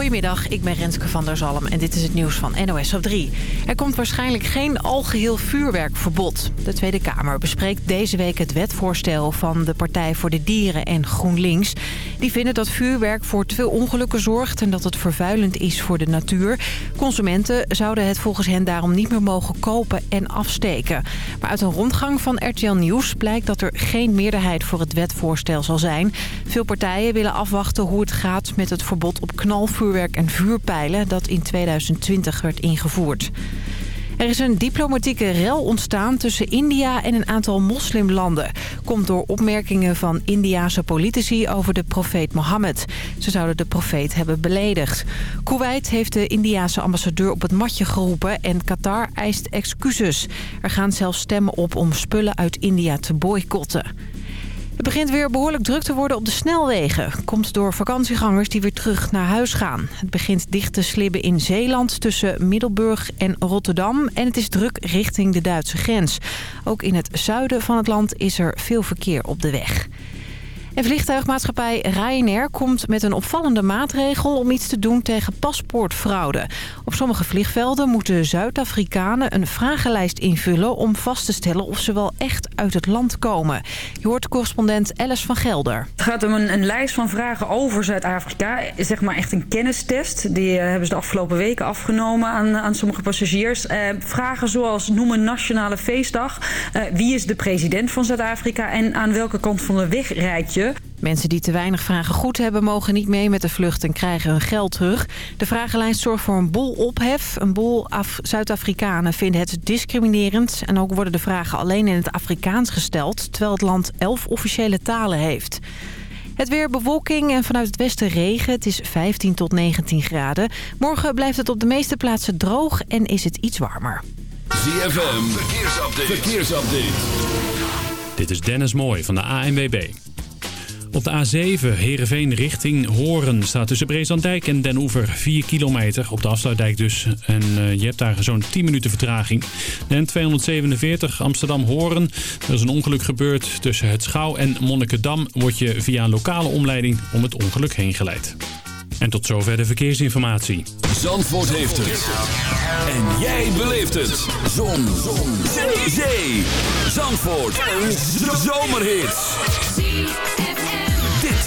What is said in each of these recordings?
Goedemiddag, ik ben Renske van der Zalm en dit is het nieuws van NOS op 3. Er komt waarschijnlijk geen algeheel vuurwerkverbod. De Tweede Kamer bespreekt deze week het wetvoorstel van de Partij voor de Dieren en GroenLinks. Die vinden dat vuurwerk voor te veel ongelukken zorgt en dat het vervuilend is voor de natuur. Consumenten zouden het volgens hen daarom niet meer mogen kopen en afsteken. Maar uit een rondgang van RTL Nieuws blijkt dat er geen meerderheid voor het wetvoorstel zal zijn. Veel partijen willen afwachten hoe het gaat met het verbod op knalvuurwerk en vuurpijlen dat in 2020 werd ingevoerd. Er is een diplomatieke rel ontstaan tussen India en een aantal moslimlanden. Komt door opmerkingen van Indiase politici over de profeet Mohammed. Ze zouden de profeet hebben beledigd. Kuwait heeft de Indiase ambassadeur op het matje geroepen en Qatar eist excuses. Er gaan zelfs stemmen op om spullen uit India te boycotten. Het begint weer behoorlijk druk te worden op de snelwegen. Komt door vakantiegangers die weer terug naar huis gaan. Het begint dicht te slibben in Zeeland tussen Middelburg en Rotterdam. En het is druk richting de Duitse grens. Ook in het zuiden van het land is er veel verkeer op de weg. En vliegtuigmaatschappij Ryanair komt met een opvallende maatregel om iets te doen tegen paspoortfraude. Op sommige vliegvelden moeten Zuid-Afrikanen een vragenlijst invullen om vast te stellen of ze wel echt uit het land komen. Je hoort correspondent Alice van Gelder. Het gaat om een, lijst van vragen over Zuid-Afrika. Zeg maar echt een kennistest. Die uh, hebben ze de afgelopen weken afgenomen aan, aan sommige passagiers. Uh, vragen zoals noem een nationale feestdag. Uh, wie is de president van Zuid-Afrika en aan welke kant van de weg rijd je? Mensen die te weinig vragen goed hebben mogen niet mee met de vlucht en krijgen hun geld terug. De vragenlijst zorgt voor een bol ophef. Een bol Zuid-Afrikanen vinden het discriminerend. En ook worden de vragen alleen in het Afrikaans gesteld... terwijl het land elf officiële talen heeft. Het weer bewolking en vanuit het westen regen. Het is 15 tot 19 graden. Morgen blijft het op de meeste plaatsen droog en is het iets warmer. ZFM, verkeersupdate. verkeersupdate. Dit is Dennis Mooij van de ANWB. Op de A7 Heerenveen richting Horen staat tussen Brezandijk en Den Oever 4 kilometer. Op de afsluitdijk dus. En uh, je hebt daar zo'n 10 minuten vertraging. De N247 Amsterdam-Horen. Er is een ongeluk gebeurd. Tussen het Schouw en Monnikendam word je via een lokale omleiding om het ongeluk heen geleid. En tot zover de verkeersinformatie. Zandvoort heeft het. En jij beleeft het. Zon. Zon. Zee. Zandvoort. Een zomerhit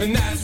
and that's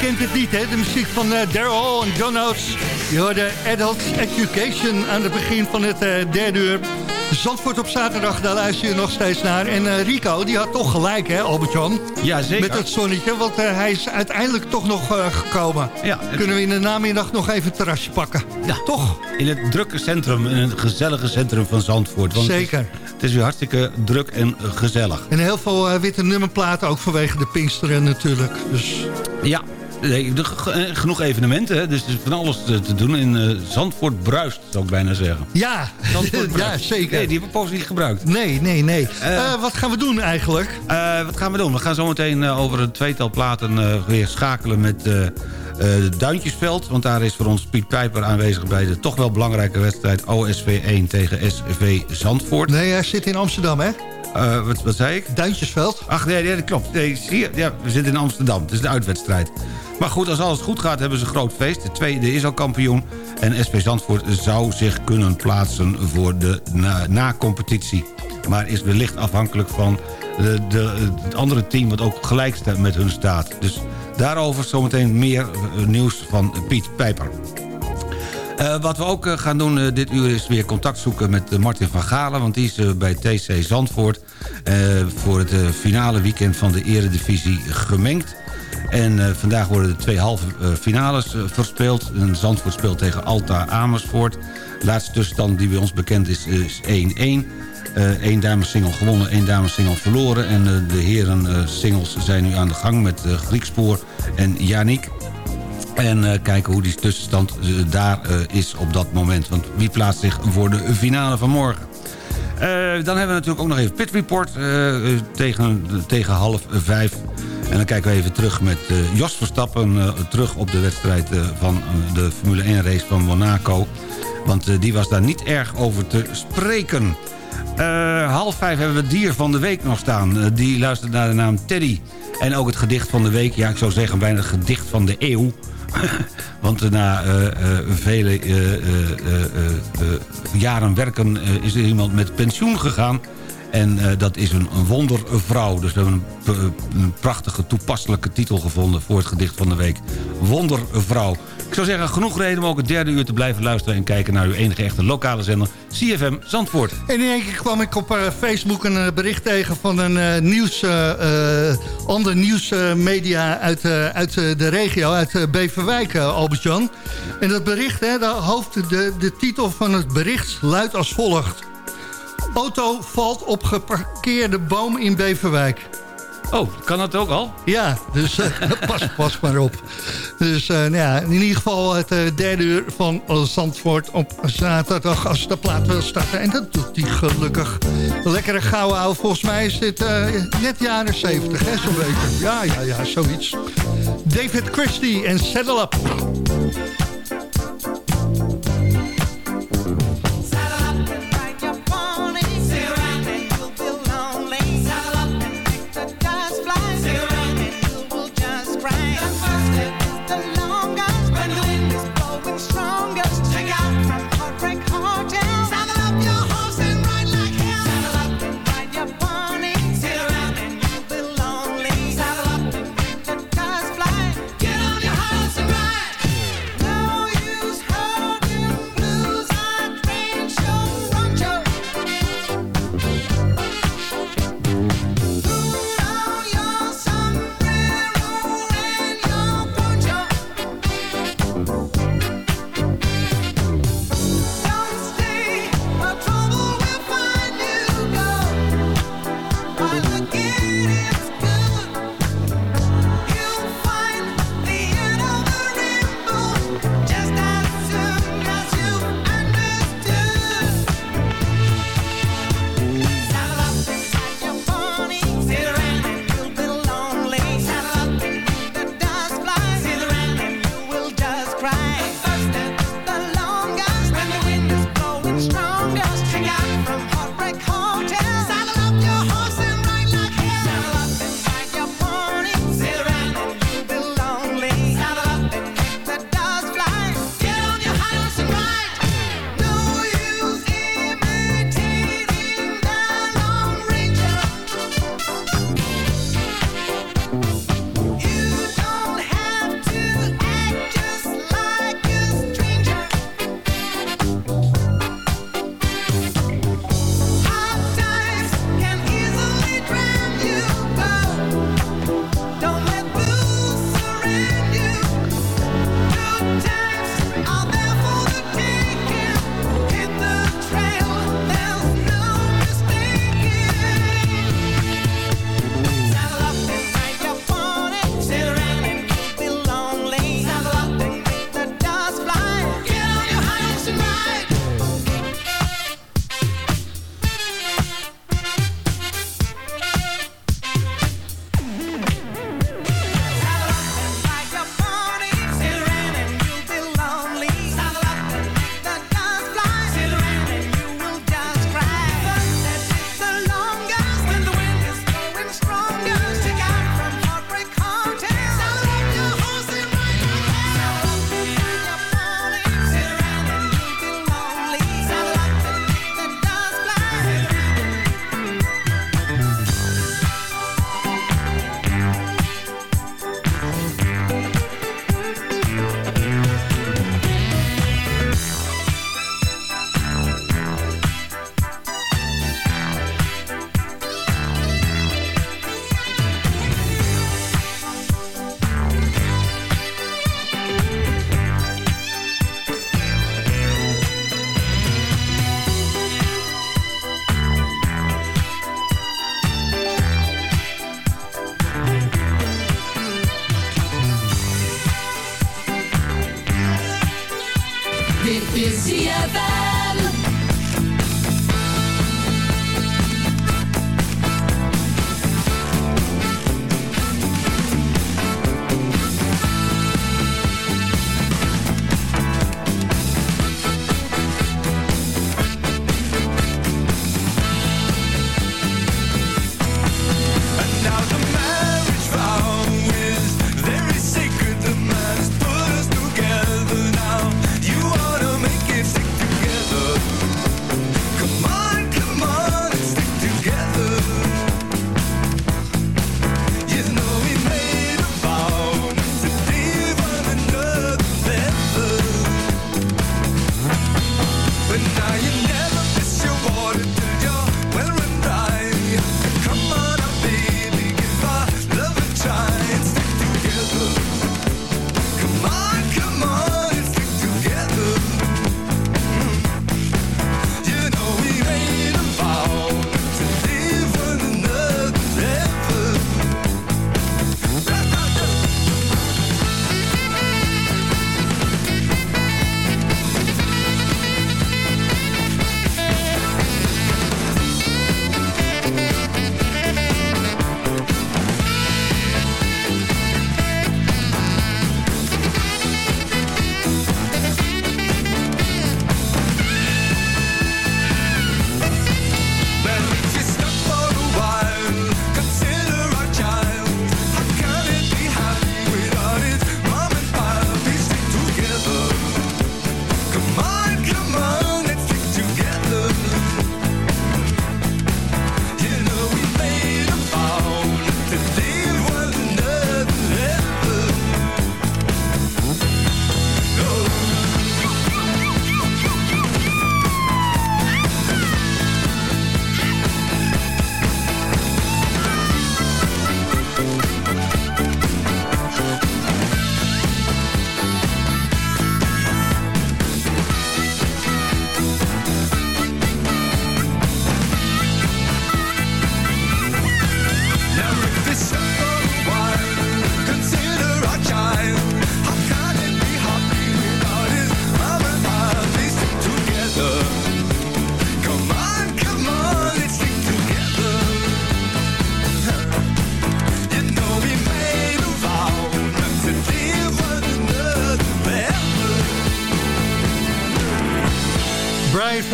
kent het niet, hè? De muziek van uh, Daryl en Oates. Je hoorde Adult Education aan het begin van het uh, derde uur. Zandvoort op zaterdag, daar luister je nog steeds naar. En uh, Rico, die had toch gelijk, hè, Albert-Jan? Ja, zeker. Met het zonnetje, want uh, hij is uiteindelijk toch nog uh, gekomen. Ja, Kunnen we in de namiddag nog even het terrasje pakken? Ja. Toch? In het drukke centrum, in het gezellige centrum van Zandvoort. Want Zeker. Het is, het is weer hartstikke druk en gezellig. En heel veel witte nummerplaten, ook vanwege de Pinksteren natuurlijk. Dus... Ja, genoeg evenementen, hè? dus van alles te, doen. In uh, Zandvoort bruist, zou ik bijna zeggen. Ja, ja zeker. Nee, die hebben we niet gebruikt. Nee, nee, nee. Uh, wat gaan we doen eigenlijk? wat gaan we doen? We gaan zometeen over een tweetal platen weer schakelen met... Duintjesveld, want daar is voor ons Piet Pijper aanwezig... bij de toch wel belangrijke wedstrijd OSV 1 tegen SV Zandvoort. Nee, hij zit in Amsterdam, hè? Uh, wat, wat zei ik? Duintjesveld. Ach, nee, nee dat klopt. Nee, zie je? Ja, we zitten in Amsterdam. Het is de uitwedstrijd. Maar goed, als alles goed gaat, hebben ze een groot feest. De tweede is al kampioen. En SP Zandvoort zou zich kunnen plaatsen voor de na-competitie. Na maar is wellicht afhankelijk van de, de, het andere team... wat ook gelijk met hun staat. Dus daarover zometeen meer eh, nieuws van Piet Pijper. Uh, wat we ook gaan doen dit uur is weer contact zoeken met Martin van Galen... want die is bij TC Zandvoort voor het finale weekend van de eredivisie gemengd. En vandaag worden de twee halve finales verspeeld. Zandvoort speelt tegen Alta Amersfoort. De laatste tussenstand die bij ons bekend is 1-1. Eén dames-single gewonnen, één dames-single verloren. En de heren singles zijn nu aan de gang met Griekspoor en Yannick. En uh, kijken hoe die tussenstand uh, daar uh, is op dat moment. Want wie plaatst zich voor de finale van morgen? dan hebben we natuurlijk ook nog even Pit Report tegen, tegen half vijf. En dan kijken we even terug met Jos Verstappen... terug op de wedstrijd van de Formule 1 race van Monaco. Want die was daar niet erg over te spreken. half vijf hebben we dier van de week nog staan. die luistert naar de naam Teddy. En ook het gedicht van de week. Ja, ik zou zeggen bijna het gedicht van de eeuw. Want na vele jaren werken is er iemand met pensioen gegaan. En dat is een, wondervrouw. Dus we hebben een, prachtige toepasselijke titel gevonden voor het gedicht van de week. Wondervrouw. Ik zou zeggen, genoeg reden om ook het derde uur te blijven luisteren... en kijken naar uw enige echte lokale zender, CFM Zandvoort. En in één keer kwam ik op uh, Facebook een uh, bericht tegen van een uh, nieuws, ander nieuwsmedia uit, uit de regio, uit Beverwijk, Albert-Jan. En dat bericht, hè, de, hoofd, de, de titel van het bericht luidt als volgt. Auto valt op geparkeerde boom in Beverwijk. Oh, kan dat ook al? Ja, dus uh, pas, pas maar op. Dus uh, nou ja, in ieder geval het uh, derde uur van Zandvoort op zaterdag als de plaat wil starten. En dat doet hij gelukkig. Lekkere gouden ouwe. Volgens mij is dit net jaren 70, hè, zo'n beetje. Ja, ja, ja, zoiets. David Christie en Settle Up. ZFM.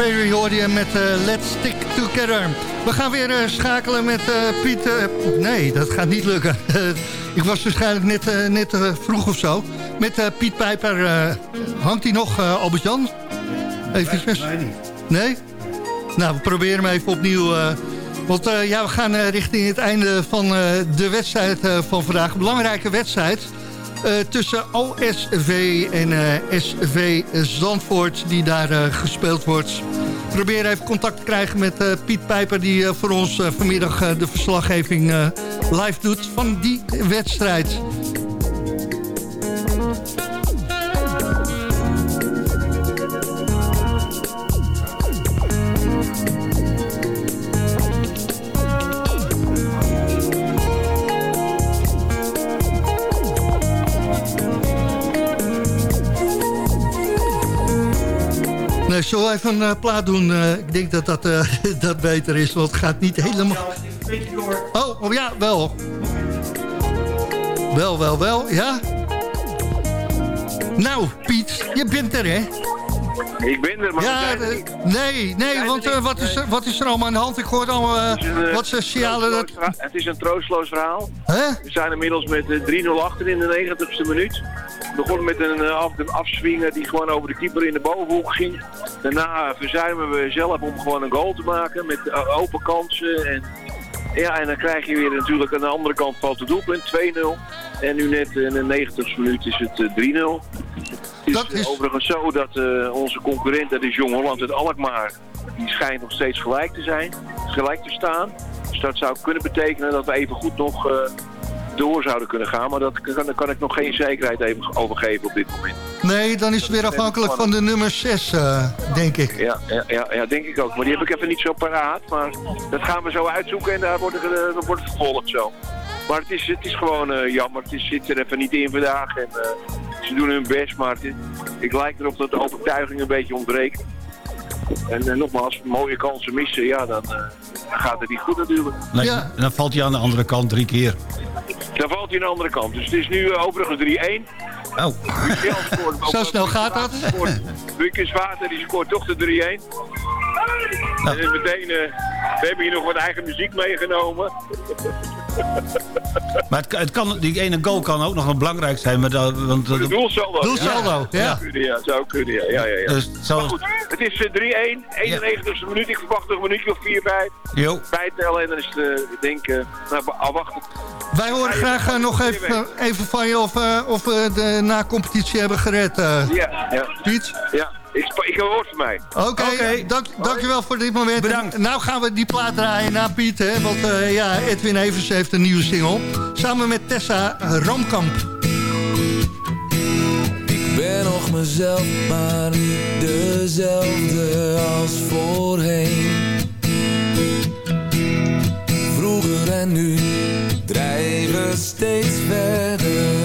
Ferry hoorde met uh, Let's Stick Together. We gaan weer uh, schakelen met uh, Piet... nee, dat gaat niet lukken. ik was waarschijnlijk net, net vroeg of zo. Met Piet Pijper. hangt hij nog, Albert-Jan? Even nee, niet. Nee? Nou, we proberen hem even opnieuw... want ja, we gaan richting het einde van de wedstrijd van vandaag. belangrijke wedstrijd. Uh, tussen OSV en uh, SV Zandvoort die daar uh, gespeeld wordt. Probeer even contact te krijgen met Piet Pijper... die voor ons vanmiddag de verslaggeving live doet van die wedstrijd. Uh, zullen we even een uh, plaat doen? Uh, ik denk dat dat, dat beter is, want het gaat niet helemaal... Oh, oh ja, wel. Wel, wel, wel, ja. Nou, Piet, je bent er, hè? Ik ben er, maar ja, Nee, nee, want wat, is er, wat is er allemaal aan de hand? Ik hoor allemaal wat sociale... Dat... Het is een troostloos verhaal. Huh? We zijn inmiddels met 3-0 achter in de 90ste minuut begon met een, af, een afswinger die gewoon over de keeper in de bovenhoek ging. Daarna verzuimen we zelf om gewoon een goal te maken met uh, open kansen. En, ja, en dan krijg je weer natuurlijk aan de andere kant valt het doelpunt, 2-0. En nu net in de 90 minuut is het 3-0. Het is, dat is overigens zo dat onze concurrent, dat is Jong Holland uit Alkmaar, die schijnt nog steeds gelijk te zijn, gelijk te staan. Dus dat zou kunnen betekenen dat we even goed nog door zouden kunnen gaan. Maar dat kan, daar kan ik nog geen zekerheid even over geven op dit moment. Nee, dan is het weer afhankelijk van de nummer 6, uh, eh, denk ik. Ja, ja, ja, ja, denk ik ook. Maar die heb ik even niet zo paraat. Maar dat gaan we zo uitzoeken en daar wordt, uh, wordt het vervolgd zo. Maar het is, het is gewoon uh, jammer. Het is, zit er even niet in vandaag. En, Ze doen hun best, maar het- ik lijk erop dat de overtuiging een beetje ontbreekt. En eh, nogmaals, mooie kansen missen, ja, dan eh, gaat het niet goed natuurlijk. Nee, Ja. En dan valt hij aan de andere kant drie keer. Dan valt hij aan de andere kant. Dus het is nu eh, overigens 3-1. Oh, Zo snel gaat dat? Lucas Water die scoort toch de 3-1. En dan meteen, we hebben hier nog wat eigen muziek meegenomen. maar het, kan- het kan, die ene goal kan ook nog wel belangrijk zijn. Maar dat, want, doelsaldo. Doelsaldo, ja. Zou kunnen, ja. Zou kunnen, ja. ja, ja, ja. dus, Maar zo, goed, het is eh, 3-1, 91ste minuut. Ik verwacht nog een minuutje of 4 bij. jo, Bijtellen en dan is het, eh, ik denk, eh, nou, afwachten. Wij horen graag eh, nog even, even van je of, eh, of we de na-competitie hebben gered, Ja, ja, Piet. ja. Ik, ik heb woord van mij. Oké, Oké. dank, dankjewel voor dit moment. Bedankt. En Nou gaan we die plaat draaien na Piet, hè, want eh, ja, Edwin Evers heeft een nieuwe single. Samen met Tessa Ramkamp. Mezelf, maar niet dezelfde als voorheen. Vroeger en nu drijven steeds verder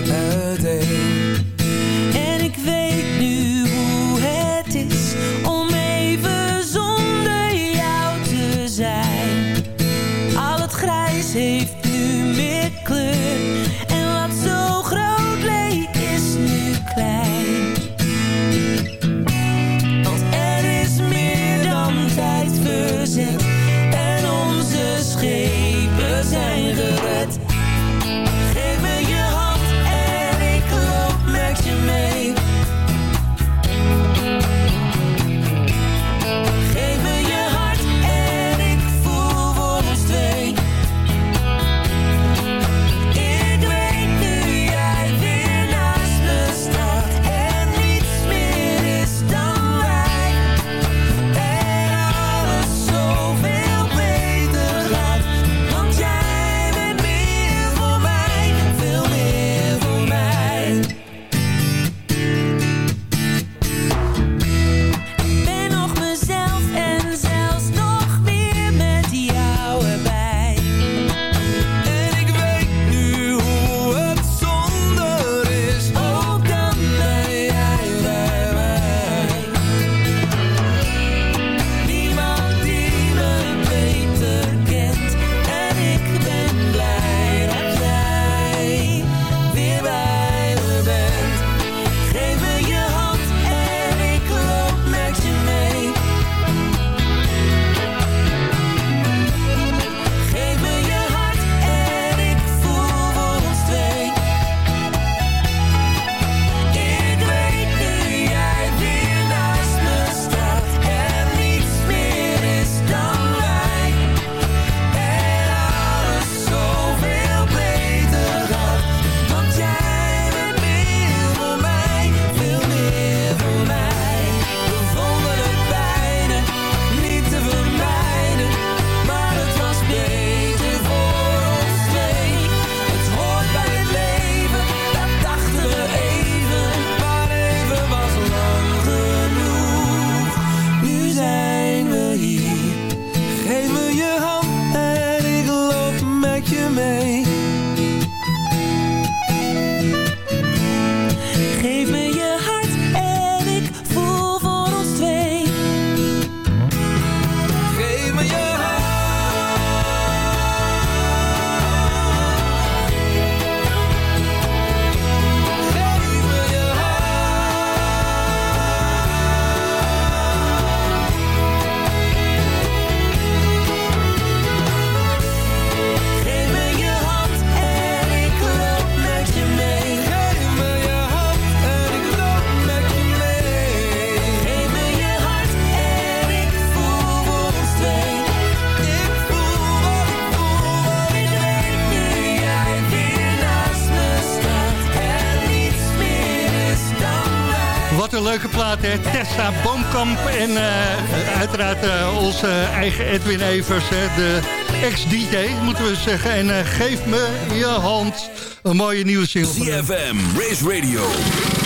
leuke plaat, hè? Tessa Boomkamp en eh, uiteraard eh, onze eigen Edwin Evers, hè? de ex-DJ, moeten we zeggen. En eh, geef me je hand. Een mooie nieuwe single. ZFM, Race Radio,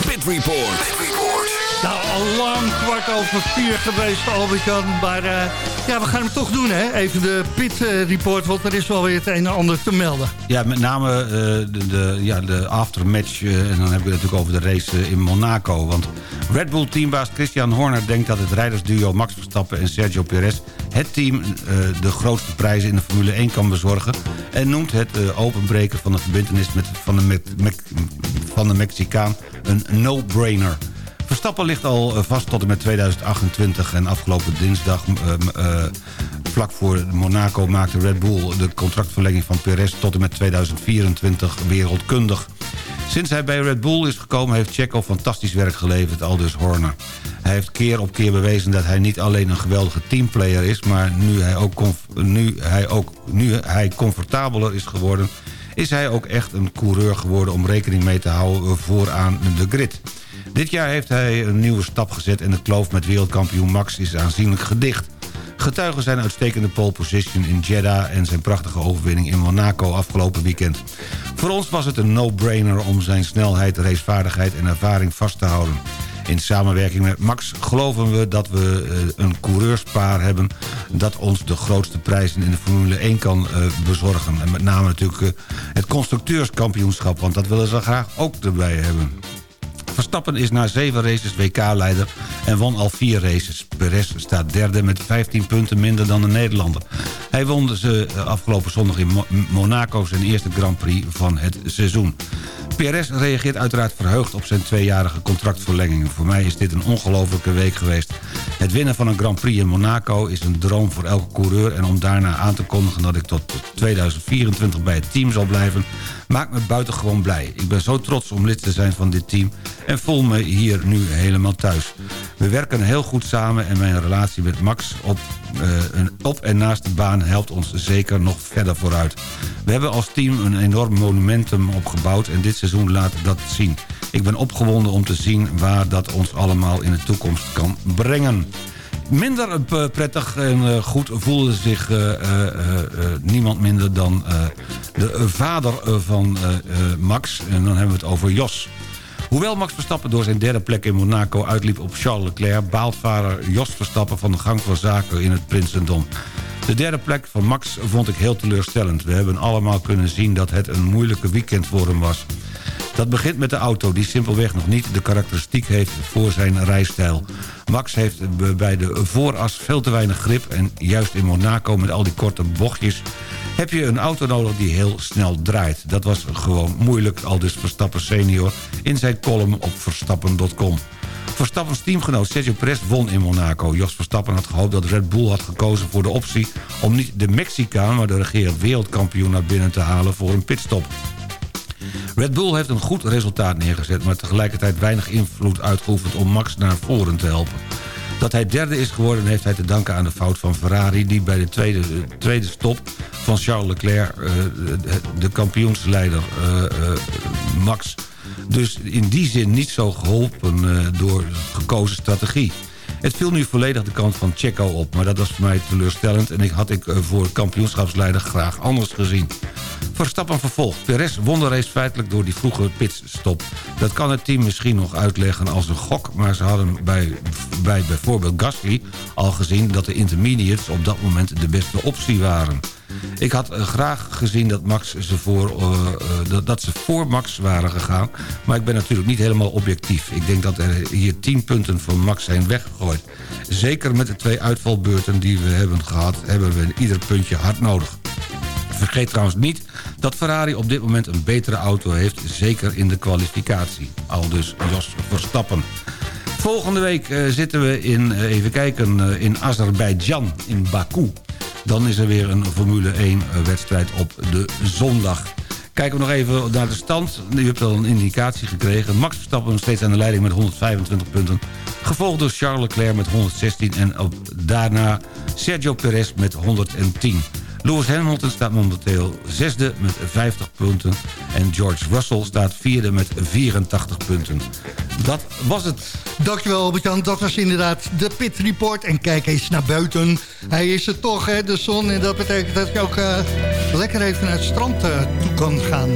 Pit Report. Nou, al lang kwart over vier geweest, Albert-Jan. Maar ja, we gaan hem toch doen, hè? Even de pit uh, report, want er is wel weer het een en ander te melden. Ja, met name uh, de, de, ja, de aftermatch. en dan hebben we het natuurlijk over de race in Monaco. Want Red Bull teambaas Christian Horner denkt dat het rijdersduo Max Verstappen en Sergio Perez... het team de grootste prijzen in de Formule 1 kan bezorgen. En noemt het openbreken van de verbindenis met, van, de, met, van de Mexicaan een no-brainer. Verstappen ligt al vast tot en met 2028 en afgelopen dinsdag... Uh, uh, vlak voor Monaco maakte Red Bull de contractverlenging van Perez... tot en met 2024 wereldkundig. Sinds hij bij Red Bull is gekomen heeft Checo fantastisch werk geleverd, aldus Horner. Hij heeft keer op keer bewezen dat hij niet alleen een geweldige teamplayer is... maar nu hij ook, nu hij, ook, nu hij comfortabeler is geworden... is hij ook echt een coureur geworden om rekening mee te houden vooraan de grid. Dit jaar heeft hij een nieuwe stap gezet... en de kloof met wereldkampioen Max is aanzienlijk gedicht. Getuigen zijn uitstekende pole position in Jeddah... en zijn prachtige overwinning in Monaco afgelopen weekend. Voor ons was het een no-brainer om zijn snelheid, racevaardigheid en ervaring vast te houden. In samenwerking met Max geloven we dat we een coureurspaar hebben... dat ons de grootste prijzen in de Formule 1 kan bezorgen. En met name natuurlijk het constructeurskampioenschap... want dat willen ze graag ook erbij hebben. Verstappen is na zeven races WK-leider en won al vier races. Perez staat derde met 15 punten minder dan de Nederlander. Hij won ze afgelopen zondag in Monaco zijn eerste Grand Prix van het seizoen. Perez reageert uiteraard verheugd op zijn tweejarige contractverlenging. Voor mij is dit een ongelofelijke week geweest. Het winnen van een Grand Prix in Monaco is een droom voor elke coureur... en om daarna aan te kondigen dat ik tot 2024 bij het team zal blijven... maakt me buitengewoon blij. Ik ben zo trots om lid te zijn van dit team... en voel me hier nu helemaal thuis. We werken heel goed samen en mijn relatie met Max op, uh, op en naast de baan... helpt ons zeker nog verder vooruit. We hebben als team een enorm monumentum opgebouwd... en dit laat dat zien. Ik ben opgewonden om te zien waar dat ons allemaal in de toekomst kan brengen. Minder prettig en goed voelde zich uh, niemand minder dan de vader van Max. En dan hebben we het over Jos. Hoewel Max Verstappen door zijn derde plek in Monaco uitliep op Charles Leclerc... baalt vader Jos Verstappen van de gang van zaken in het Prinsendom. De derde plek van Max vond ik heel teleurstellend. We hebben allemaal kunnen zien dat het een moeilijke weekend voor hem was. Dat begint met de auto die simpelweg nog niet de karakteristiek heeft voor zijn rijstijl. Max heeft bij de vooras veel te weinig grip en juist in Monaco met al die korte bochtjes heb je een auto nodig die heel snel draait. Dat was gewoon moeilijk, al dus Verstappen senior in zijn column op verstappen.com. Verstappens teamgenoot Sergio Perez won in Monaco. Jos Verstappen had gehoopt dat Red Bull had gekozen voor de optie... om niet de Mexicaan, maar de regerend wereldkampioen naar binnen te halen voor een pitstop. Red Bull heeft een goed resultaat neergezet... maar tegelijkertijd weinig invloed uitgeoefend om Max naar voren te helpen. Dat hij derde is geworden heeft hij te danken aan de fout van Ferrari... die bij de tweede, tweede stop van Charles Leclerc, uh, de kampioensleider uh, uh, Max... dus in die zin niet zo geholpen door gekozen strategie. Het viel nu volledig de kant van Checo op, maar dat was voor mij teleurstellend... en ik had ik voor kampioenschapsleider graag anders gezien. Verstappen vervolgt. Perez won de race feitelijk door die vroege pitstop. Dat kan het team misschien nog uitleggen als een gok... maar ze hadden bij, bij bijvoorbeeld Gasly al gezien... dat de intermediates op dat moment de beste optie waren. Ik had graag gezien dat, Max ze voor, uh, uh, dat ze voor Max waren gegaan... maar ik ben natuurlijk niet helemaal objectief. Ik denk dat er hier 10 punten voor Max zijn weggegooid. Zeker met de twee uitvalbeurten die we hebben gehad... hebben we ieder puntje hard nodig. Vergeet trouwens niet dat Ferrari op dit moment een betere auto heeft... zeker in de kwalificatie. Al dus Jos Verstappen. Volgende week zitten we in, even kijken, in Azerbeidzjan, in Baku. Dan is er weer een Formule 1 wedstrijd op de zondag. Kijken we nog even naar de stand. U hebt al een indicatie gekregen. Max Verstappen steeds aan de leiding met 125 punten. Gevolgd door Charles Leclerc met 116 en daarna Sergio Perez met 110. Lewis Hamilton staat momenteel zesde met 50 punten. En George Russell staat vierde met 84 punten. Dat was het. Dankjewel Albert-Jan, dat was inderdaad de Pit Report. En kijk eens naar buiten. Hij is er toch, hè, de zon. En dat betekent dat je ook uh, lekker even naar het strand uh, toe kan gaan.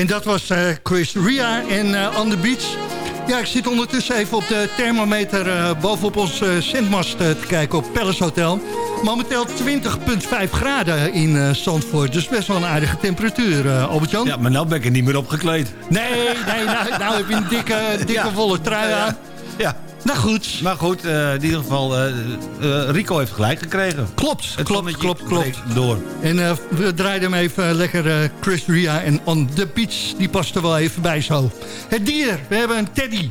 En dat was eh, Chris Ria en eh, On The Beach. Ja, ik zit ondertussen even op de thermometer eh, bovenop ons zendmast te kijken op Palace Hotel. Momenteel 20,5 graden in Zandvoort. Dus best wel een aardige temperatuur, Albert-Jan. Ja, maar nou ben ik er niet meer opgekleed. Nee, nee, nou, nou heb je een dikke, dikke Ja. volle trui aan. Ja. Nou goed. Maar goed, eh, in ieder geval, eh, eh, Rico heeft gelijk gekregen. Klopt, Het klopt, klopt, klopt. Door. En we draaiden hem even lekker Chris Ria en On The Beach. Die past er wel even bij zo. Het dier, we hebben een teddy.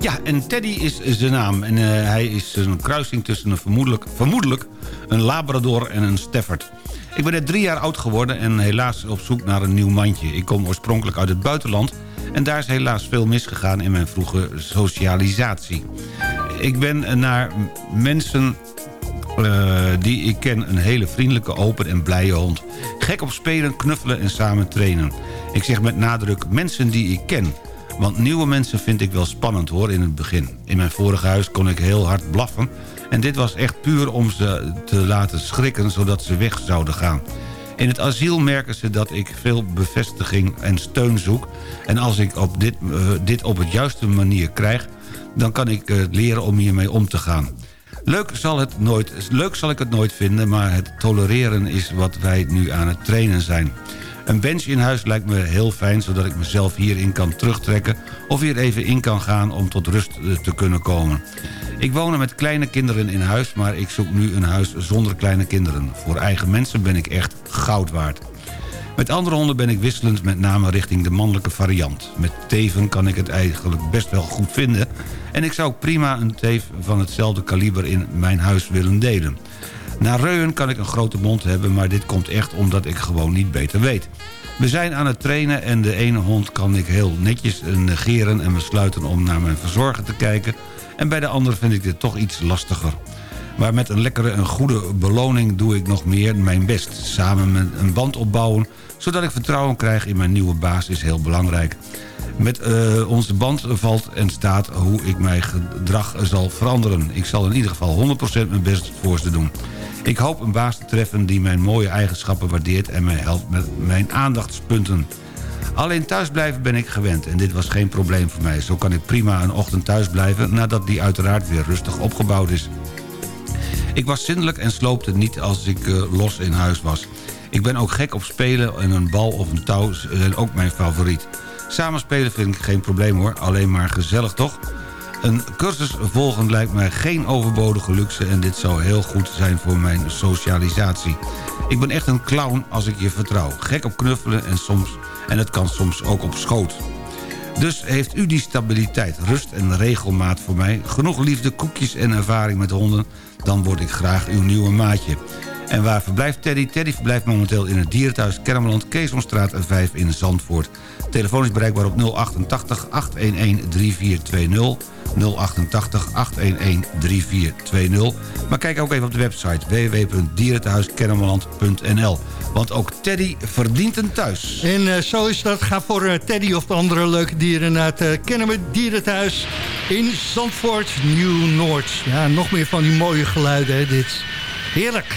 Ja, en Teddy is zijn naam. En hij is een kruising tussen een vermoedelijk, vermoedelijk een Labrador en een Stafford. Ik ben net drie jaar oud geworden en helaas op zoek naar een nieuw mandje. Ik kom oorspronkelijk uit het buitenland... en daar is helaas veel misgegaan in mijn vroege socialisatie. Ik ben naar mensen eh, die ik ken een hele vriendelijke, open en blije hond. Gek op spelen, knuffelen en samen trainen. Ik zeg met nadruk mensen die ik ken. Want nieuwe mensen vind ik wel spannend hoor in het begin. In mijn vorige huis kon ik heel hard blaffen... en dit was echt puur om ze te laten schrikken zodat ze weg zouden gaan. In het asiel merken ze dat ik veel bevestiging en steun zoek. En als ik op dit, eh, dit op het juiste manier krijg... dan kan ik eh, leren om hiermee om te gaan. Leuk zal, het nooit, leuk zal ik het nooit vinden, maar het tolereren is wat wij nu aan het trainen zijn. Een bench in huis lijkt me heel fijn... zodat ik mezelf hierin kan terugtrekken... of hier even in kan gaan om tot rust eh, te kunnen komen. Ik woon met kleine kinderen in huis... maar ik zoek nu een huis zonder kleine kinderen. Voor eigen mensen ben ik echt goud waard. Met andere honden ben ik wisselend met name richting de mannelijke variant. Met teven kan ik het eigenlijk best wel goed vinden... en ik zou prima een teef van hetzelfde kaliber in mijn huis willen delen. Na reuen kan ik een grote mond hebben, maar dit komt echt omdat ik gewoon niet beter weet. We zijn aan het trainen en de ene hond kan ik heel netjes negeren... en besluiten om naar mijn verzorger te kijken... en bij de andere vind ik dit toch iets lastiger. Maar met een lekkere en goede beloning doe ik nog meer mijn best. Samen met een band opbouwen, zodat ik vertrouwen krijg in mijn nieuwe baas is heel belangrijk. Met uh, onze band valt en staat hoe ik mijn gedrag zal veranderen. Ik zal in ieder geval 100% mijn best voor ze doen. Ik hoop een baas te treffen die mijn mooie eigenschappen waardeert... en mij helpt met mijn aandachtspunten. Alleen thuisblijven ben ik gewend en dit was geen probleem voor mij. Zo kan ik prima een ochtend thuis blijven... nadat die uiteraard weer rustig opgebouwd is. Ik was zindelijk en sloopte niet als ik uh, los in huis was. Ik ben ook gek op spelen en een bal of een touw zijn ook mijn favoriet. Samen spelen vind ik geen probleem hoor, alleen maar gezellig toch? Een cursus volgen lijkt mij geen overbodige luxe... en dit zou heel goed zijn voor mijn socialisatie. Ik ben echt een clown als ik je vertrouw. Gek op knuffelen en, soms, en het kan soms ook op schoot. Dus heeft u die stabiliteit, rust en regelmaat voor mij... genoeg liefde, koekjes en ervaring met honden... dan word ik graag uw nieuwe maatje. En waar verblijft Teddy? Teddy verblijft momenteel in het dierenthuis Kermeland... Keesomstraat 5 in Zandvoort. Telefoon is bereikbaar op 088 811 3420... 088 811 3420. Maar kijk ook even op de website www.dierenthuiskennemerland.nl. Want ook Teddy verdient een thuis. En uh, zo is dat. Ga voor uh, Teddy of de andere leuke dieren naar het uh, Kennemer Dierenthuis in Zandvoort, Nieuw-Noord. Ja, nog meer van die mooie geluiden, hè, dit. Heerlijk.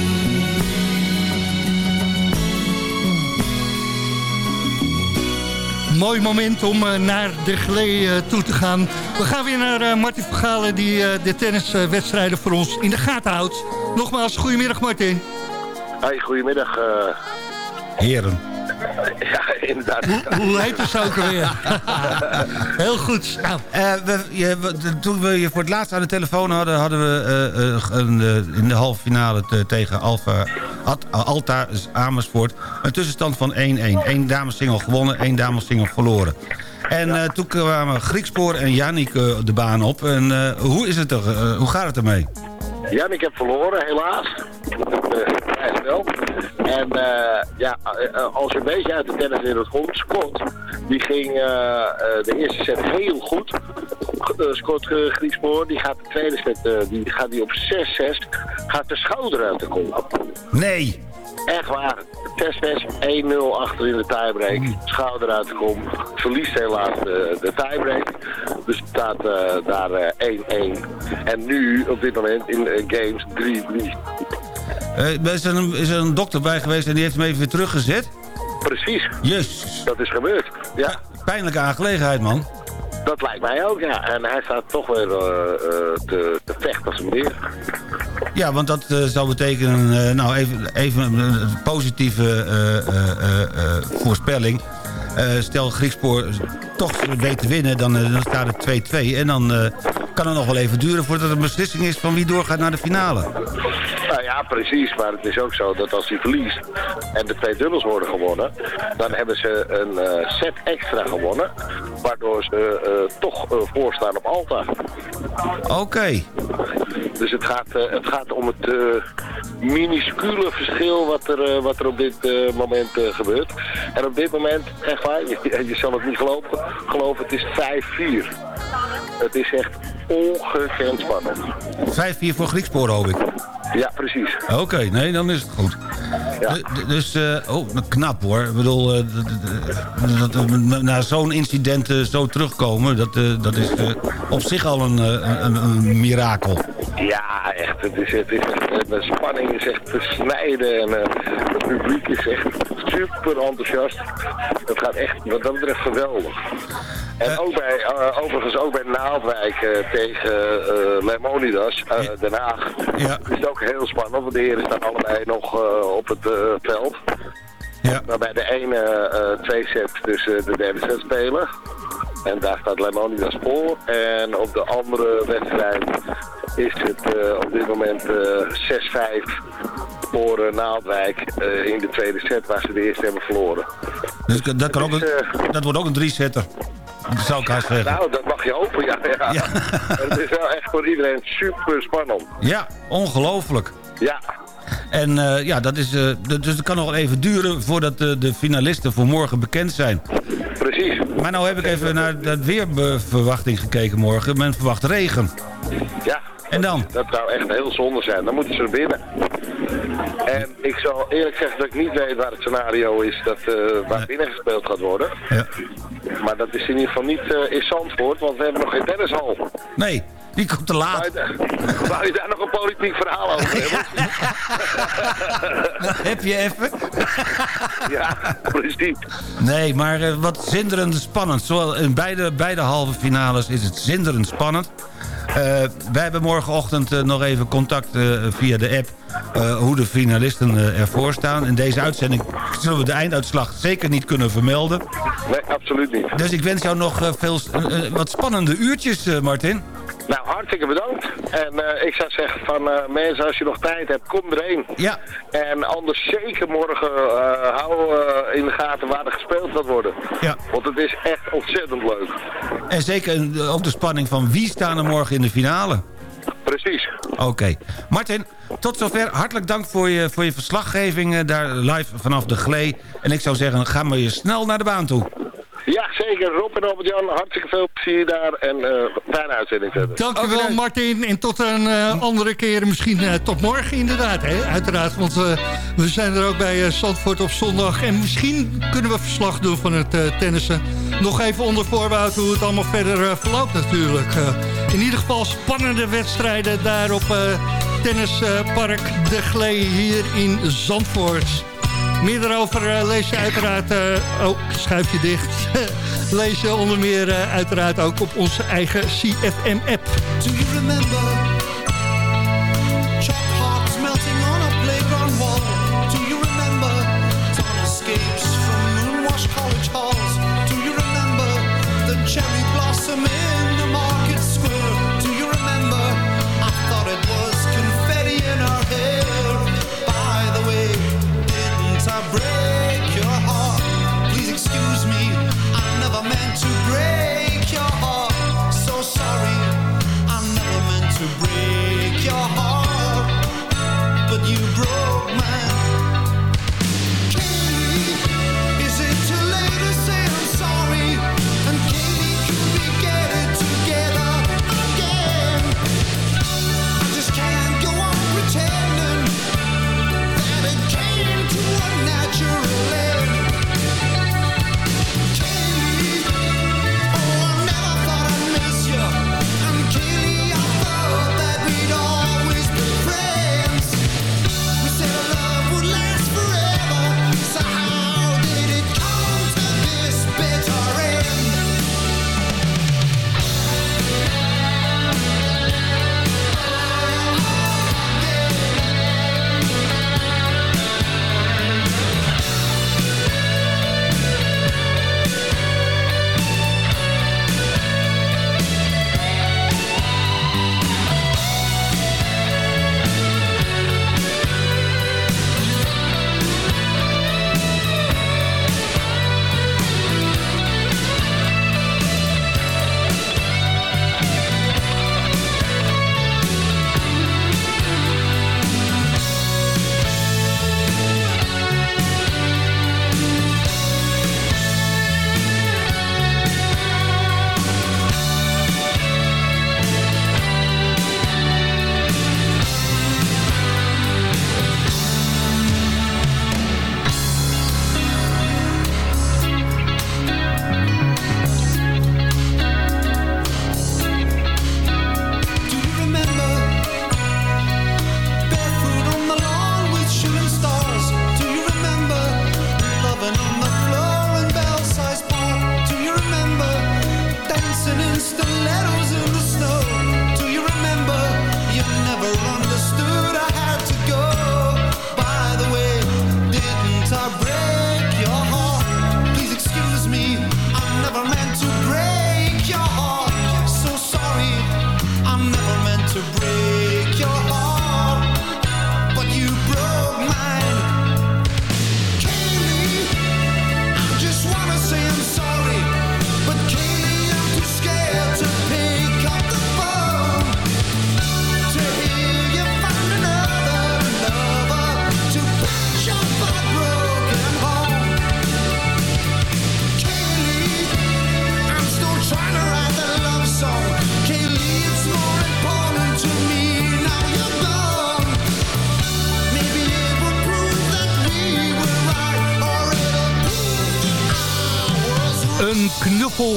Mooi moment om eh, naar de Glee eh, toe te gaan. We gaan weer naar eh, Martin Vergalen die de tenniswedstrijden voor ons in de gaten houdt. Nogmaals, goedemiddag Martin. Hey, goedemiddag. eh. Heren. inderdaad. Hoe heet het ook alweer? Heel goed. Nou, Eh, we, je, we- toen we je voor het laatst aan de telefoon hadden... hadden we eh, eh, een, eh, in de halve finale te- tegen Alfa, Alta Amersfoort... een tussenstand van 1-1. Eén damessingle gewonnen, één damessingle verloren. En eh, toen kwamen Griekspoor en Jannik eh, de baan op. En eh, hoe, is het er, hoe gaat het ermee? Ja, en ik heb verloren, helaas. Spel. En eh, ja, eh, als je een beetje uit de tenniswereld komt, Scott, die ging eh, eh, de eerste set heel goed. Scott Griekspoor, die gaat de tweede set, die gaat die op 6-6, gaat de schouder uit de kom. Nee! Echt waar. Testmatch 1-0 achter in de tiebreak. Schouder uit de kom. Verliest helaas de, de tiebreak. Dus het staat uh, daar 1-1. en nu op dit moment in uh, games 3-3. Uh, is, er een, is er een dokter bij geweest en die heeft hem even weer teruggezet? Precies. Yes. Dat is gebeurd, ja. Pijnlijke aangelegenheid, man. Dat lijkt mij ook, ja. En hij staat toch weer uh, te, te vechten als een beer. Ja, want dat uh, zou betekenen, uh, nou even, even een positieve voorspelling. stel Griekspoor toch weet te winnen, dan, dan staat het 2-2. En dan kan het nog wel even duren voordat er een beslissing is van wie doorgaat naar de finale. Nou ja, precies. Maar het is ook zo dat als hij verliest en de twee dubbels worden gewonnen... dan hebben ze een uh, set extra gewonnen. Waardoor ze uh, toch uh, voorstaan op Alta. Oké. Okay. Dus het gaat, het gaat om het minuscule verschil wat er, wat er op dit moment gebeurt. En op dit moment, echt waar, je, je zal het niet geloven, geloven het is 5-4. Het is echt ongekend spannend. 5-4 voor Griekspoor, hoop ik. Ja, precies. Oké, okay, nee, dan is het goed. Ja. D dus, uh, oh, knap hoor. Ik bedoel, uh, na zo'n incident zo terugkomen, dat, dat is op zich al een, een, een, mirakel. Ja, echt. Het is, het is echt, de spanning is echt te snijden en het publiek is echt super enthousiast. Het gaat echt, wat dat betreft, geweldig. En ook bij, uh, overigens ook bij Naaldwijk uh, tegen uh, Lemonidas, Den Haag, ja. is het ook heel spannend, want de heren staan allebei nog op het veld. Ja. Waarbij de ene twee sets tussen de derde set spelen. En daar staat Lemonidas voor. En op de andere wedstrijd is het op dit moment 6-5 voor uh, Naaldwijk uh, in de tweede set waar ze de eerste hebben verloren. Dus dat, kan ook een, uh, dat wordt ook een drie-setter. Dat zou ik haast zeggen. Nou, dat mag je hopen, ja. ja. ja. het is wel echt voor iedereen super spannend. Ja, ongelooflijk. Ja. En uh, ja, dat is, dus het kan nog wel even duren voordat de, de finalisten voor morgen bekend zijn. Precies. Maar nou heb ik even naar de weerverwachting gekeken morgen. Men verwacht regen. Ja. En dan? Dat zou echt heel zonde zijn. Dan moeten ze er binnen. En ik zal eerlijk zeggen dat ik niet weet waar het scenario is dat, uh, waar binnen gespeeld gaat worden. Ja. Maar dat is in ieder geval niet uh, in Zandvoort, want we hebben nog geen tennishal. Nee, die komt te laat. Wou je daar nog een politiek verhaal over hebben? heb je even? ja, precies. Nee, maar uh, wat zinderend spannend. Zowel in beide, beide halve finales is het zinderend spannend. Uh, wij hebben morgenochtend uh, nog even contact via de app... hoe de finalisten ervoor staan. In deze uitzending zullen we de einduitslag zeker niet kunnen vermelden. Nee, absoluut niet. Dus ik wens jou nog veel, wat spannende uurtjes, Martin. Nou, hartstikke bedankt. En uh, ik zou zeggen van uh, mensen, als je nog tijd hebt, kom erheen. Ja. En anders zeker morgen uh, hou in de gaten waar er gespeeld gaat worden. Ja. Want het is echt ontzettend leuk. En zeker ook de spanning van wie staan er morgen in de finale. Precies. Oké. Okay. Martin, tot zover. Hartelijk dank voor je, voor je verslaggeving daar live vanaf de Glee. En ik zou zeggen, ga maar je snel naar de baan toe. Ja, zeker. Rob en Albert-Jan, hartstikke veel plezier daar en eh fijne uitzending verder. Dankjewel Martin en tot een eh, andere keer. Misschien eh, tot morgen inderdaad, hè? uiteraard. Want we zijn er ook bij eh, Zandvoort op zondag. En misschien kunnen we verslag doen van het eh, tennissen. Nog even onder voorbehoud hoe het allemaal verder eh, verloopt natuurlijk. Eh, in ieder geval spannende wedstrijden daar op eh, tennispark De Glee hier in Zandvoort. Meer daarover eh, lees je uiteraard... eh, oh, schuif je dicht. lees je onder meer eh, uiteraard ook op onze eigen CFM-app. Do you remember yeah.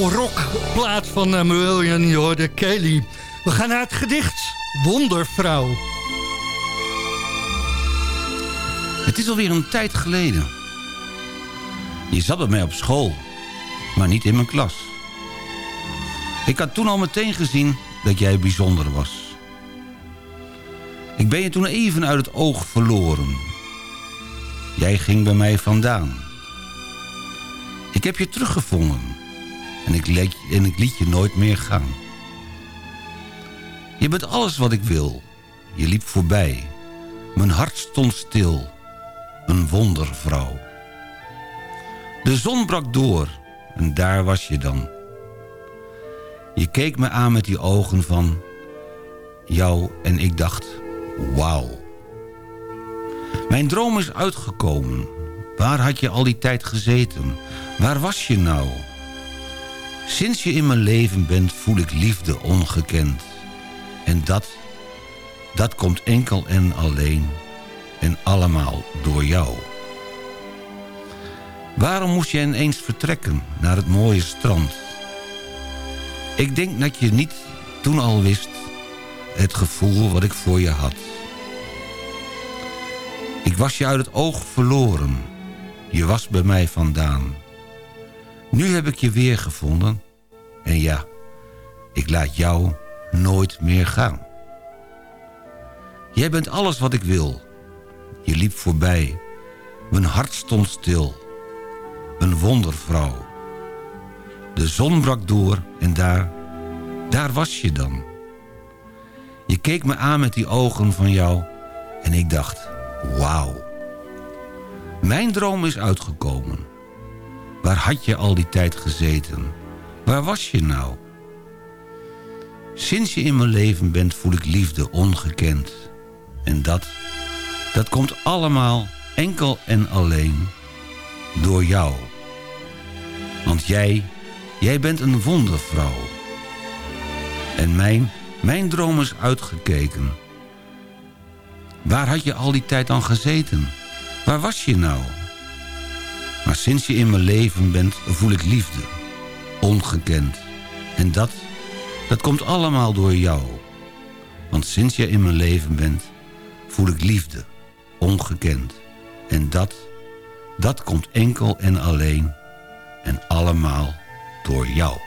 Knuffelrockplaat van uh, William, je Kelly. We gaan naar het gedicht Wondervrouw. Het is alweer een tijd geleden. Je zat bij mij op school, maar niet in mijn klas. Ik had toen al meteen gezien dat jij bijzonder was. Ik ben je toen even uit het oog verloren. Jij ging bij mij vandaan. Ik heb je teruggevonden en ik, en ik liet je nooit meer gaan. Je bent alles wat ik wil. Je liep voorbij. Mijn hart stond stil. Een wondervrouw. De zon brak door en daar was je dan. Je keek me aan met die ogen van jou en ik dacht, wauw. Mijn droom is uitgekomen. Waar had je al die tijd gezeten? Waar was je nou? Sinds je in mijn leven bent voel ik liefde ongekend. En dat, dat komt enkel en alleen en allemaal door jou. Waarom moest je ineens vertrekken naar het mooie strand? Ik denk dat je niet toen al wist het gevoel wat ik voor je had. Ik was je uit het oog verloren. Je was bij mij vandaan. Nu heb ik je weer gevonden. En ja, ik laat jou nooit meer gaan. Jij bent alles wat ik wil. Je liep voorbij. Mijn hart stond stil. Een wondervrouw. De zon brak door en daar, daar was je dan. Je keek me aan met die ogen van jou en ik dacht, wauw. Mijn droom is uitgekomen. Waar had je al die tijd gezeten? Waar was je nou? Sinds je in mijn leven bent voel ik liefde ongekend. En dat, dat komt allemaal enkel en alleen door jou. Want jij, jij bent een wondervrouw. En mijn, mijn droom is uitgekeken. Waar had je al die tijd dan gezeten? Waar was je nou? Maar sinds je in mijn leven bent, voel ik liefde. Ongekend. En dat, dat komt allemaal door jou. Want sinds je in mijn leven bent, voel ik liefde. Ongekend. En dat, dat komt enkel en alleen en allemaal door jou.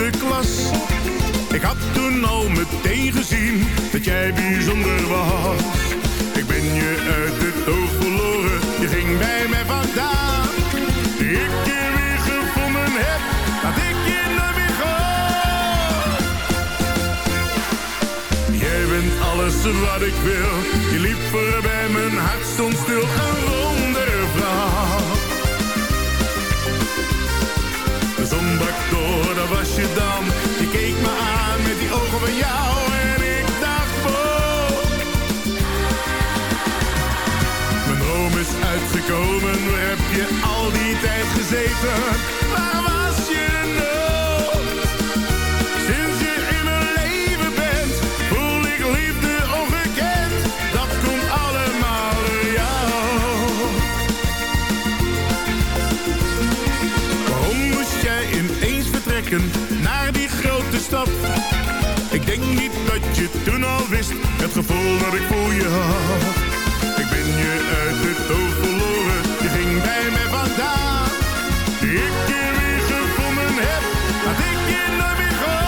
De klas. Ik had toen al meteen gezien dat jij bijzonder was. Ik ben je uit het oog verloren, je ging bij mij vandaan. Ik je weer gevonden heb, dat ik je nooit meer ga. Jij bent alles wat ik wil, je liep voorbij, mijn hart stond stil, een wondervrouw. Je keek me aan met die ogen van jou en ik dacht, wow. Mijn droom is uitgekomen, waar heb je al die tijd gezeten? Het gevoel dat ik voor je had. Ik ben je uit het oog verloren, je ging bij mij vandaan. Ik je weer gevonden heb, dat ik je nooit meer.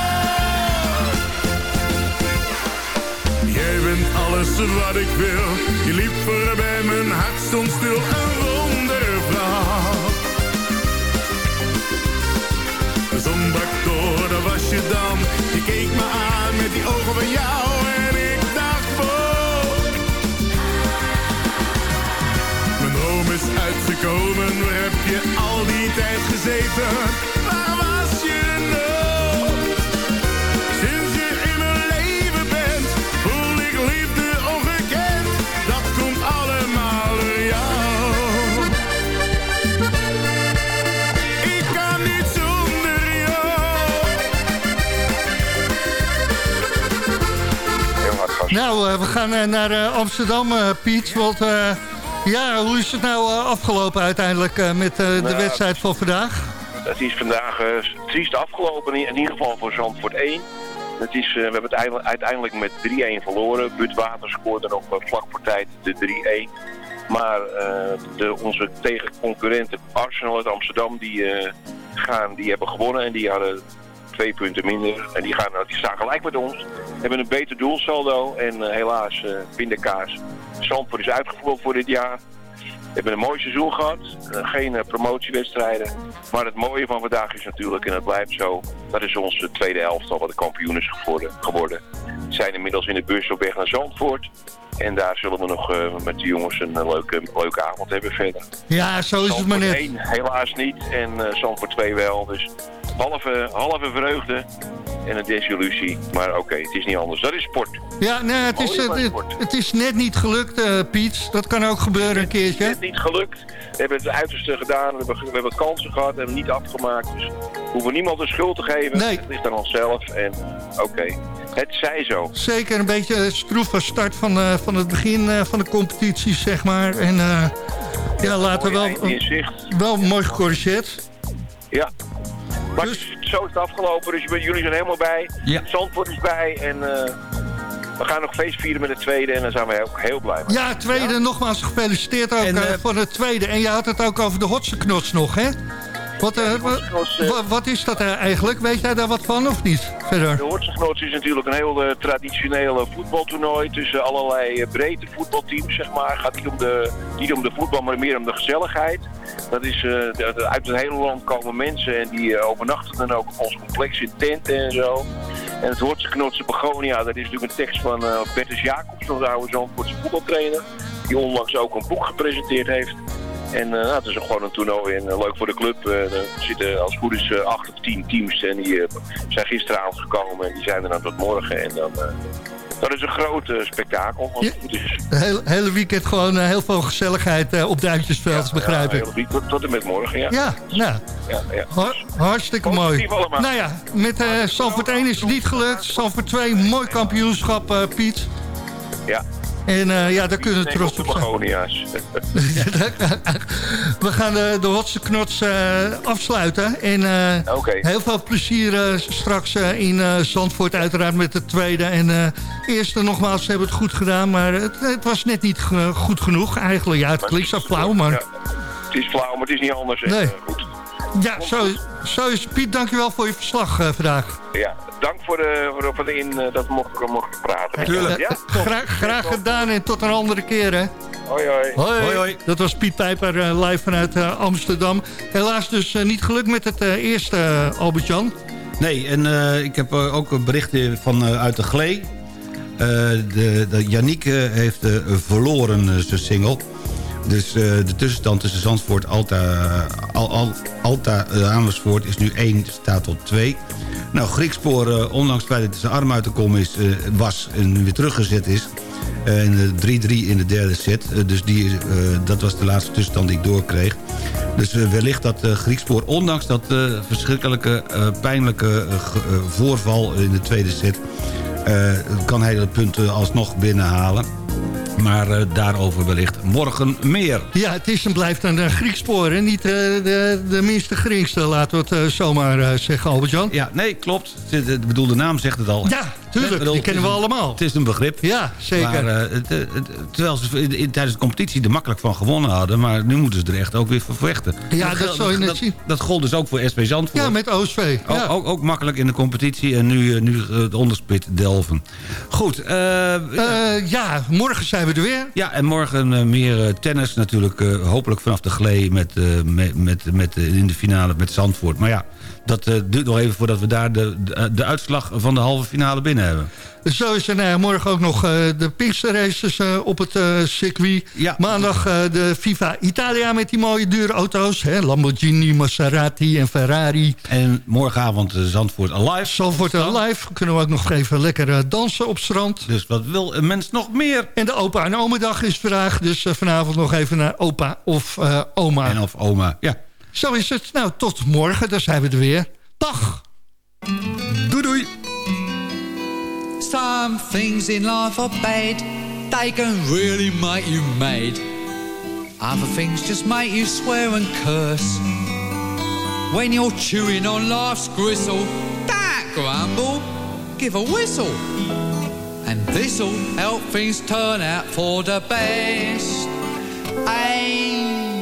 Jij bent alles wat ik wil, je liep voorbij, mijn hart stond stil, een wondervrouw. De zon brak door, daar was je dan. Je keek me aan met die ogen van jou uitgekomen, waar heb je al die tijd gezeten? Waar was je nou? Sinds je in mijn leven bent, voel ik liefde ongekend. Dat komt allemaal door jou. Ik kan niet zonder Nou, eh, we gaan eh, naar eh, Amsterdam, Piet. Want ja, hoe is het nou eh, afgelopen uiteindelijk eh, met eh, de Nou, wedstrijd van vandaag? Het is vandaag triest afgelopen, in, in ieder geval voor Zandvoort 1. Het is, we hebben het eindelijk- uiteindelijk met 3-1 verloren. Butwater scoorde nog vlak voor tijd de 3-1. Maar de, onze tegenconcurrenten Arsenal uit Amsterdam, die, gaan, die hebben gewonnen en die hadden twee punten minder. En die, gaan, die staan gelijk met ons. Hebben een beter doelsaldo en eh, helaas pindakaas. Zandvoort is uitgevoerd voor dit jaar. We hebben een mooi seizoen gehad. eh, geen eh, promotiewedstrijden. Maar het mooie van vandaag is natuurlijk, en het blijft zo... dat is onze tweede elftal wat de kampioen is geworden. geworden. zijn inmiddels in de bus op weg naar Zandvoort. En daar zullen we nog eh, met de jongens een eh, leuke, leuke avond hebben verder. Ja, zo is het maar Zandvoort net. 1 helaas niet en uh, Zandvoort 2 wel. Dus halve, halve vreugde en een desillusie. Maar oké, het is niet anders. Dat is sport. Ja, nee, het, is, het, sport. het is net niet gelukt, eh, Piet. Dat kan ook gebeuren een keertje. Het is niet gelukt. We hebben het uiterste gedaan. We hebben, we hebben kansen gehad en hebben niet afgemaakt. Dus we hoeven niemand de schuld te geven. Nee. Het ligt aan onszelf. En oké, het zij zo. Zeker een beetje eh, stroeve start van, eh, van het begin eh, van de competitie, zeg maar. En ja, wel, eind in zicht. wel mooi gecorrigeerd. Ja. Maar zo is het afgelopen. Dus jullie zijn helemaal bij. Ja. Zandvoort is bij. En eh, we gaan nog feest vieren met de tweede. En daar zijn wij ook heel blij mee. Ja, tweede, nogmaals gefeliciteerd ook En, eh, voor de tweede. En je had het ook over de hotse knots nog, hè? Wat, eh, eh, wa- wat is dat eh, eigenlijk? Weet jij daar wat van of niet? Verder. De Hortse is natuurlijk een heel eh, traditioneel eh, voetbaltoernooi tussen allerlei eh, breedte voetbalteams, zeg maar. Het gaat niet om, de, niet om de voetbal, maar meer om de gezelligheid. Dat is, eh, de- uit het hele land komen mensen en die eh, overnachten dan ook op ons complex in tenten en zo. En het Hortse Knotse Begonia, dat is natuurlijk een tekst van eh Bertus Jacobs, nog de oude Zandvoortse voetbaltrainer. Die onlangs ook een boek gepresenteerd heeft. En eh, nou, het is gewoon een toernooi en eh, leuk voor de club. Eh, er zitten als goed is acht of tien teams en die zijn gisteravond gekomen en die zijn er dan tot morgen. En dan, dat is een groot spektakel. Als het hele, hele weekend gewoon heel veel gezelligheid op Duintjesveld, begrijp Ja, ik. heel lief. tot, en met morgen, ja. Ja, nou, ja, ja. har- hartstikke mooi. Allemaal. Nou ja, met eh Sanford 1 is het niet gelukt. Sanford 2, mooi kampioenschap, Piet. Ja. En eh, ja, daar kunnen we trots op zijn. We gaan de, de Hotse Knots eh, afsluiten. En eh, heel veel plezier eh, straks eh, in eh, Zandvoort uiteraard met de tweede. En eh eerste nogmaals, ze hebben het goed gedaan. Maar het, het was net niet goed genoeg eigenlijk. Ja, het klinkt zo flauw, maar... Ja. Het is flauw, maar het is niet anders. Nee. eh, goed. Ja, zo, zo is. Piet, dankjewel voor je verslag eh, vandaag. Ja, dank voor de, voor de, voor de in eh, dat we mochten, mochten praten. Tuurlijk. Ja? Graag, graag gedaan en tot een andere keer, hè. Hoi, hoi. Hoi. Hoi, hoi. Dat was Piet Pijper eh, live vanuit Amsterdam. Helaas dus niet gelukt met het eerste, Albert-Jan. Nee, en eh, ik heb ook een berichtje van, eh, uit de Glee. Eh de, de Yannick eh, heeft eh, verloren zijn single. Dus eh, de tussenstand tussen Zandvoort Alta, Al, Al, Alta eh, Amersfoort is nu 1, staat tot 2. Nou, Griekspoor, eh, ondanks het feit dat zijn arm uit de kom is, was en weer teruggezet is... de 3-3 in de derde set. Dus die, dat was de laatste tussenstand die ik doorkreeg. Dus wellicht dat Griekspoor, ondanks dat verschrikkelijke, pijnlijke voorval in de tweede set... kan hij de punten alsnog binnenhalen. Maar eh, daarover wellicht morgen meer. Ja, het is en blijft een uh, Grieks spoor. hè. Niet eh, de, de minste Griekste, laten we het eh, zomaar eh, zeggen, Albert-Jan. Ja, nee, klopt. De, de bedoelde naam zegt het al. Ja, tuurlijk. Bedoel, die kennen we is allemaal. Het is een begrip. Ja, zeker. Maar, eh, het- terwijl ze in, in- tijdens de competitie er makkelijk van gewonnen hadden... maar nu moeten ze er echt ook weer voor vechten. Ja, dat je net dat, zien. Dat gold dus ook voor SP Zandvoort. ja, met OSV. Ook, Ja. ook, ook makkelijk in de competitie en nu, eh, nu eh, het onderspit delven. Goed. eh, Eh, ja, morgen zijn we er weer. ja, en morgen eh, meer eh, tennis natuurlijk. eh, hopelijk vanaf de glee met, eh, met, met, met, eh, in de finale met Zandvoort. Maar ja, dat eh, duurt nog even voordat we daar de, de, de uitslag van de halve finale binnen hebben. Zo is er nou ja, morgen ook nog eh, de Pinkster Races eh, op het eh, circuit. Ja. Maandag eh, de FIFA Italia met die mooie dure auto's. Hè? Lamborghini, Maserati en Ferrari. En morgenavond eh, Zandvoort Alive. Zandvoort live. Kunnen we ook nog even lekker eh, dansen op strand. Dus wat wil een mens nog meer? En de opa en oma dag is vandaag. Dus eh, vanavond nog even naar opa of eh, oma. En of oma. Ja. Zo is het. Nou, tot morgen. Dan zijn we er weer. Dag. Doei doei. Some things in life are bad, they can really make you mad. Other things just make you swear and curse. When you're chewing on life's gristle, that grumble, give a whistle. And this'll help things turn out for the best. And